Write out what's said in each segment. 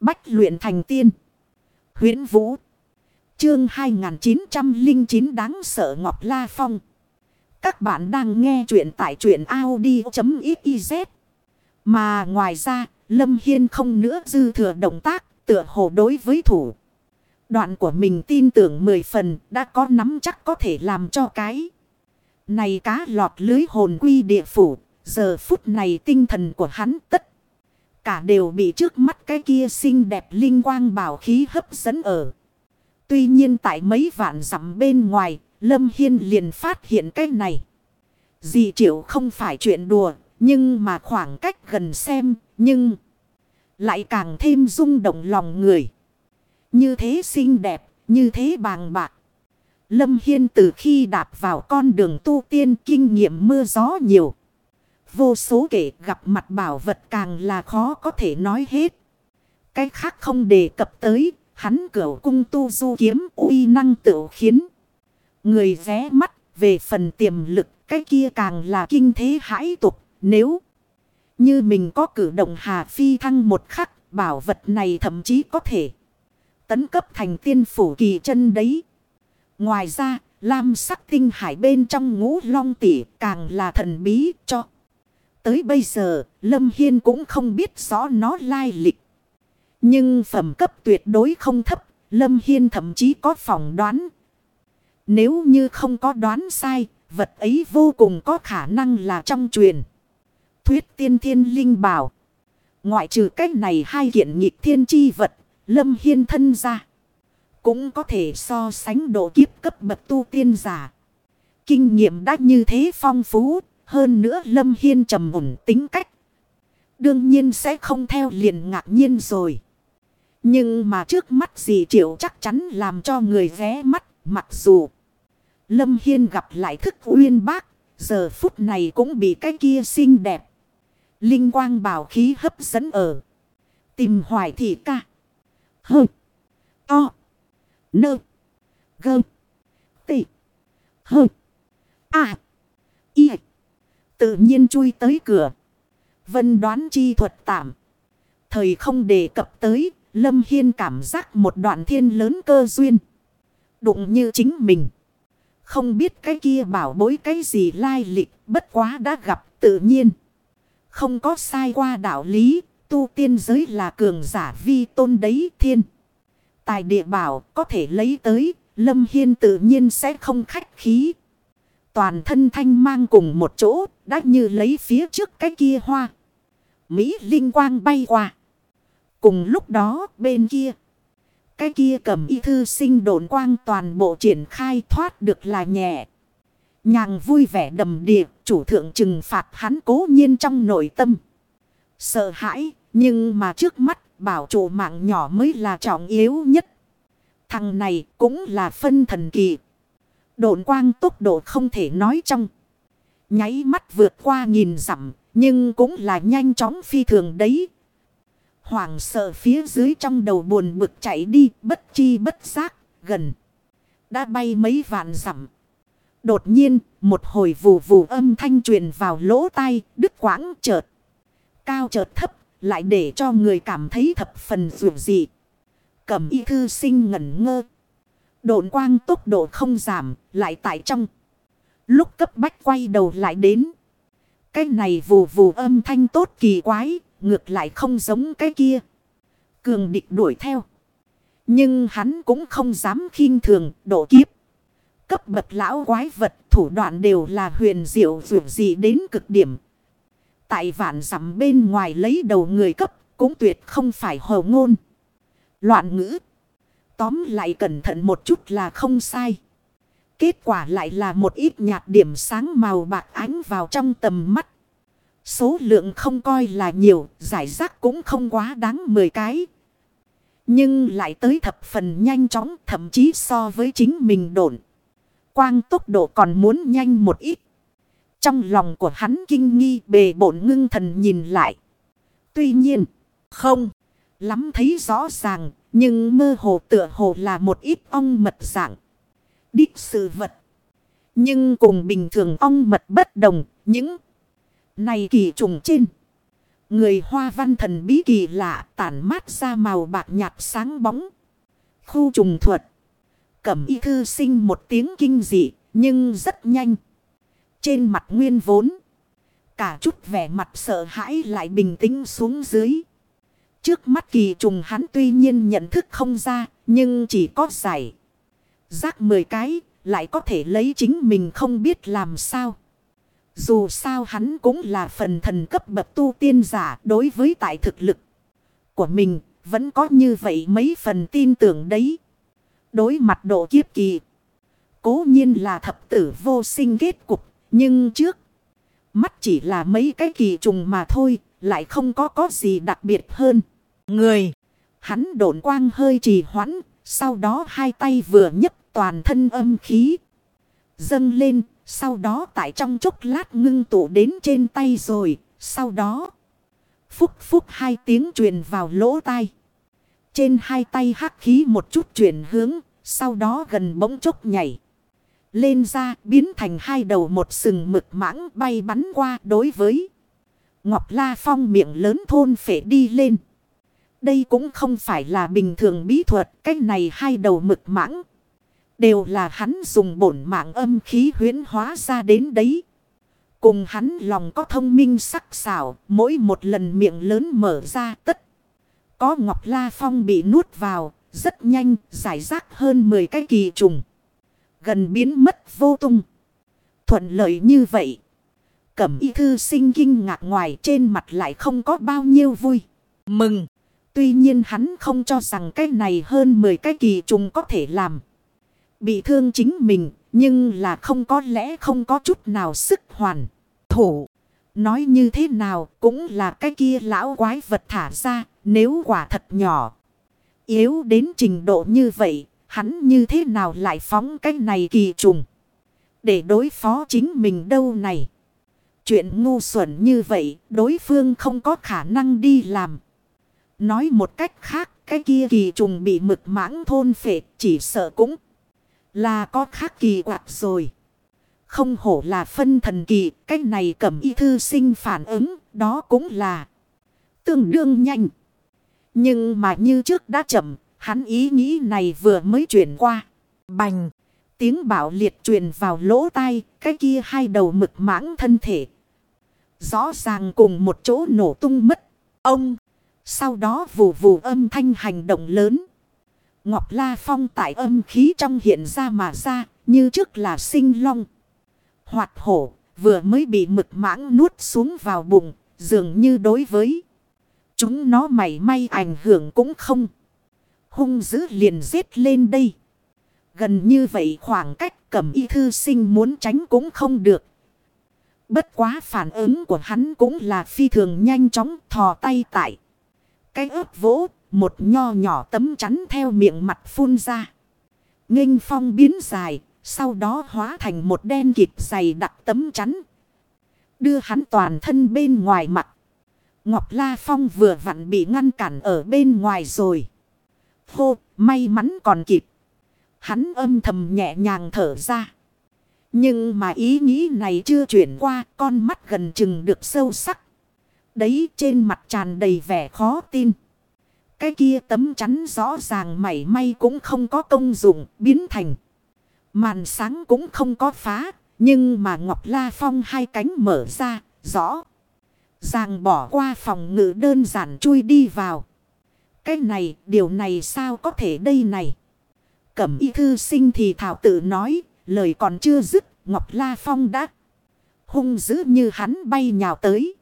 Bách luyện thành tiên. huyễn Vũ. Chương 2909 đáng sợ Ngọc La Phong. Các bạn đang nghe truyện tại truyện Audi.xyz. Mà ngoài ra, Lâm Hiên không nữa dư thừa động tác, tựa hồ đối với thủ. Đoạn của mình tin tưởng mười phần đã có nắm chắc có thể làm cho cái. Này cá lọt lưới hồn quy địa phủ, giờ phút này tinh thần của hắn tất. Cả đều bị trước mắt cái kia xinh đẹp linh quang bảo khí hấp dẫn ở. Tuy nhiên tại mấy vạn dặm bên ngoài, Lâm Hiên liền phát hiện cái này. Dị triệu không phải chuyện đùa, nhưng mà khoảng cách gần xem, nhưng lại càng thêm rung động lòng người. Như thế xinh đẹp, như thế bàng bạc. Lâm Hiên từ khi đạp vào con đường tu tiên kinh nghiệm mưa gió nhiều. Vô số kể gặp mặt bảo vật càng là khó có thể nói hết. Cái khác không đề cập tới, hắn cửu cung tu du kiếm uy năng tự khiến. Người ré mắt về phần tiềm lực cái kia càng là kinh thế hãi tục nếu như mình có cử động hà phi thăng một khắc bảo vật này thậm chí có thể tấn cấp thành tiên phủ kỳ chân đấy. Ngoài ra, lam sắc tinh hải bên trong ngũ long tỷ càng là thần bí cho. Tới bây giờ, Lâm Hiên cũng không biết rõ nó lai lịch. Nhưng phẩm cấp tuyệt đối không thấp, Lâm Hiên thậm chí có phỏng đoán. Nếu như không có đoán sai, vật ấy vô cùng có khả năng là trong truyền. Thuyết tiên thiên linh bảo. Ngoại trừ cách này hai kiện nghịch thiên chi vật, Lâm Hiên thân ra. Cũng có thể so sánh độ kiếp cấp bậc tu tiên giả. Kinh nghiệm đã như thế phong phú. Hơn nữa Lâm Hiên trầm ổn tính cách. Đương nhiên sẽ không theo liền ngạc nhiên rồi. Nhưng mà trước mắt gì triệu chắc chắn làm cho người ghé mắt. Mặc dù Lâm Hiên gặp lại thức uyên bác. Giờ phút này cũng bị cái kia xinh đẹp. Linh quang bảo khí hấp dẫn ở. Tìm hoài thị ca. Hơ. To. Nơ. Gơ. Tị. Hơ. À. Tự nhiên chui tới cửa. Vân đoán chi thuật tạm. Thời không đề cập tới. Lâm Hiên cảm giác một đoạn thiên lớn cơ duyên. Đụng như chính mình. Không biết cái kia bảo bối cái gì lai lịch. Bất quá đã gặp tự nhiên. Không có sai qua đạo lý. Tu tiên giới là cường giả vi tôn đấy thiên. Tài địa bảo có thể lấy tới. Lâm Hiên tự nhiên sẽ không khách khí. Toàn thân thanh mang cùng một chỗ. Đã như lấy phía trước cái kia hoa. Mỹ linh quang bay qua. Cùng lúc đó bên kia. Cái kia cầm y thư sinh đồn quang toàn bộ triển khai thoát được là nhẹ. Nhàng vui vẻ đầm địa, chủ thượng trừng phạt hắn cố nhiên trong nội tâm. Sợ hãi, nhưng mà trước mắt bảo chủ mạng nhỏ mới là trọng yếu nhất. Thằng này cũng là phân thần kỳ. Độn quang tốc độ không thể nói trong. Nháy mắt vượt qua nghìn dặm, nhưng cũng là nhanh chóng phi thường đấy. Hoàng sợ phía dưới trong đầu buồn bực chạy đi, bất chi bất giác, gần. Đã bay mấy vạn dặm. Đột nhiên, một hồi vù vù âm thanh truyền vào lỗ tai, đứt quãng chợt. Cao chợt thấp, lại để cho người cảm thấy thập phần dù dị. Cầm y thư sinh ngẩn ngơ. Độn quang tốc độ không giảm, lại tại trong. Lúc cấp bách quay đầu lại đến. Cái này vù vù âm thanh tốt kỳ quái, ngược lại không giống cái kia. Cường địch đuổi theo. Nhưng hắn cũng không dám khinh thường độ kiếp. Cấp bậc lão quái vật thủ đoạn đều là huyền diệu dù gì đến cực điểm. Tại vạn dặm bên ngoài lấy đầu người cấp cũng tuyệt không phải hồ ngôn. Loạn ngữ. Tóm lại cẩn thận một chút là không sai. Kết quả lại là một ít nhạt điểm sáng màu bạc ánh vào trong tầm mắt. Số lượng không coi là nhiều, giải rác cũng không quá đáng 10 cái. Nhưng lại tới thập phần nhanh chóng, thậm chí so với chính mình độn. Quang tốc độ còn muốn nhanh một ít. Trong lòng của hắn kinh nghi bề bổn ngưng thần nhìn lại. Tuy nhiên, không, lắm thấy rõ ràng, nhưng mơ hồ tựa hồ là một ít ong mật dạng. Đích sự vật. Nhưng cùng bình thường ong mật bất đồng, những này kỳ trùng trên. Người hoa văn thần bí kỳ lạ tản mát ra màu bạc nhạt sáng bóng. Khu trùng thuật. Cẩm y thư sinh một tiếng kinh dị nhưng rất nhanh. Trên mặt nguyên vốn. Cả chút vẻ mặt sợ hãi lại bình tĩnh xuống dưới. Trước mắt kỳ trùng hắn tuy nhiên nhận thức không ra. Nhưng chỉ có giải. giác 10 cái. Lại có thể lấy chính mình không biết làm sao. Dù sao hắn cũng là phần thần cấp bậc tu tiên giả đối với tại thực lực của mình. Vẫn có như vậy mấy phần tin tưởng đấy. Đối mặt độ kiếp kỳ. Cố nhiên là thập tử vô sinh kết cục. Nhưng trước. Mắt chỉ là mấy cái kỳ trùng mà thôi. Lại không có có gì đặc biệt hơn. Người. Hắn độn quang hơi trì hoãn. Sau đó hai tay vừa nhấc toàn thân âm khí. Dâng lên. Sau đó tại trong chốc lát ngưng tụ đến trên tay rồi. Sau đó. Phúc phúc hai tiếng truyền vào lỗ tai. Trên hai tay hắc khí một chút chuyển hướng. Sau đó gần bỗng chốc nhảy. Lên ra, biến thành hai đầu một sừng mực mãng bay bắn qua đối với. Ngọc La Phong miệng lớn thôn phệ đi lên. Đây cũng không phải là bình thường bí thuật. Cái này hai đầu mực mãng. Đều là hắn dùng bổn mạng âm khí huyến hóa ra đến đấy. Cùng hắn lòng có thông minh sắc sảo. Mỗi một lần miệng lớn mở ra tất. Có Ngọc La Phong bị nuốt vào. Rất nhanh, giải rác hơn 10 cái kỳ trùng. Gần biến mất vô tung. Thuận lợi như vậy. Cẩm y thư sinh kinh ngạc ngoài trên mặt lại không có bao nhiêu vui. Mừng. Tuy nhiên hắn không cho rằng cái này hơn 10 cái kỳ trùng có thể làm. Bị thương chính mình. Nhưng là không có lẽ không có chút nào sức hoàn. Thủ. Nói như thế nào cũng là cái kia lão quái vật thả ra. Nếu quả thật nhỏ. Yếu đến trình độ như vậy. Hắn như thế nào lại phóng cái này kỳ trùng. Để đối phó chính mình đâu này. Chuyện ngu xuẩn như vậy đối phương không có khả năng đi làm. Nói một cách khác cái kia kỳ trùng bị mực mãng thôn phệ chỉ sợ cũng là có khác kỳ quạt rồi. Không hổ là phân thần kỳ, cái này cẩm y thư sinh phản ứng, đó cũng là tương đương nhanh. Nhưng mà như trước đã chậm, hắn ý nghĩ này vừa mới chuyển qua. Bành! Tiếng bảo liệt truyền vào lỗ tai, cái kia hai đầu mực mãng thân thể. Rõ ràng cùng một chỗ nổ tung mất. Ông! Sau đó vù vù âm thanh hành động lớn. Ngọc La Phong tại âm khí trong hiện ra mà ra, như trước là sinh long. Hoạt hổ, vừa mới bị mực mãng nuốt xuống vào bụng, dường như đối với. Chúng nó mảy may ảnh hưởng cũng không. Hung dữ liền giết lên đây. Gần như vậy khoảng cách cẩm y thư sinh muốn tránh cũng không được. Bất quá phản ứng của hắn cũng là phi thường nhanh chóng thò tay tại. Cái ớt vỗ một nho nhỏ tấm chắn theo miệng mặt phun ra. Nghênh phong biến dài, sau đó hóa thành một đen kịp dày đặc tấm chắn. Đưa hắn toàn thân bên ngoài mặt. Ngọc La Phong vừa vặn bị ngăn cản ở bên ngoài rồi. Hô, may mắn còn kịp. Hắn âm thầm nhẹ nhàng thở ra. Nhưng mà ý nghĩ này chưa chuyển qua, con mắt gần chừng được sâu sắc. Đấy trên mặt tràn đầy vẻ khó tin. Cái kia tấm chắn rõ ràng mảy may cũng không có công dụng, biến thành. Màn sáng cũng không có phá, nhưng mà Ngọc La Phong hai cánh mở ra, rõ. Ràng bỏ qua phòng ngự đơn giản chui đi vào. Cái này, điều này sao có thể đây này? Cẩm y thư sinh thì thảo tự nói, lời còn chưa dứt, Ngọc La Phong đã hung dữ như hắn bay nhào tới.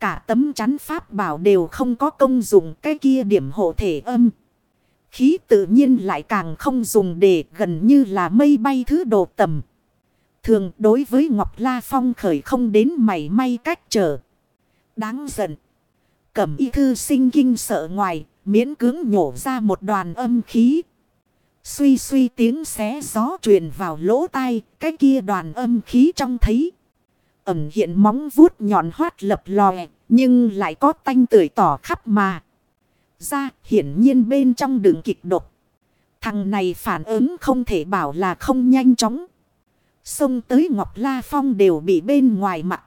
Cả tấm chắn pháp bảo đều không có công dụng cái kia điểm hộ thể âm. Khí tự nhiên lại càng không dùng để gần như là mây bay thứ đồ tầm. Thường đối với Ngọc La Phong khởi không đến mảy may cách trở. Đáng giận. Cẩm y thư sinh kinh sợ ngoài, miễn cưỡng nhổ ra một đoàn âm khí. Suy suy tiếng xé gió truyền vào lỗ tai, cái kia đoàn âm khí trong thấy. Ẩm hiện móng vuốt nhọn hoát lập lòe, nhưng lại có tanh tưởi tỏ khắp mà. Ra hiển nhiên bên trong đường kịch độc. Thằng này phản ứng không thể bảo là không nhanh chóng. Xông tới Ngọc La Phong đều bị bên ngoài mặt.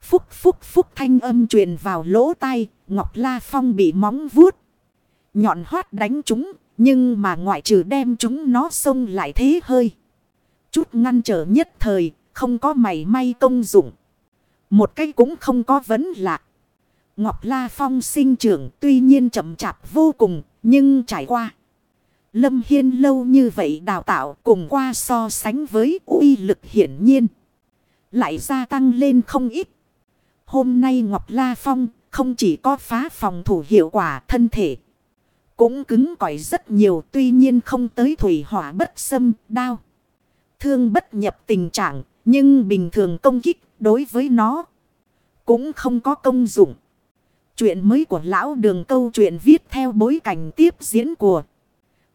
Phúc phúc phúc thanh âm truyền vào lỗ tai, Ngọc La Phong bị móng vuốt. Nhọn hoát đánh chúng, nhưng mà ngoại trừ đem chúng nó xông lại thế hơi. Chút ngăn trở nhất thời, không có mảy may công dụng. Một cái cũng không có vấn lạc. Ngọc La Phong sinh trưởng tuy nhiên chậm chạp vô cùng, nhưng trải qua. Lâm Hiên lâu như vậy đào tạo cùng qua so sánh với uy lực hiển nhiên. Lại gia tăng lên không ít. Hôm nay Ngọc La Phong không chỉ có phá phòng thủ hiệu quả thân thể. Cũng cứng cỏi rất nhiều, tuy nhiên không tới thủy hỏa bất xâm đao. Thương bất nhập tình trạng, nhưng bình thường công kích đối với nó cũng không có công dụng. Chuyện mới của lão đường câu chuyện viết theo bối cảnh tiếp diễn của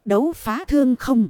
đấu phá thương không.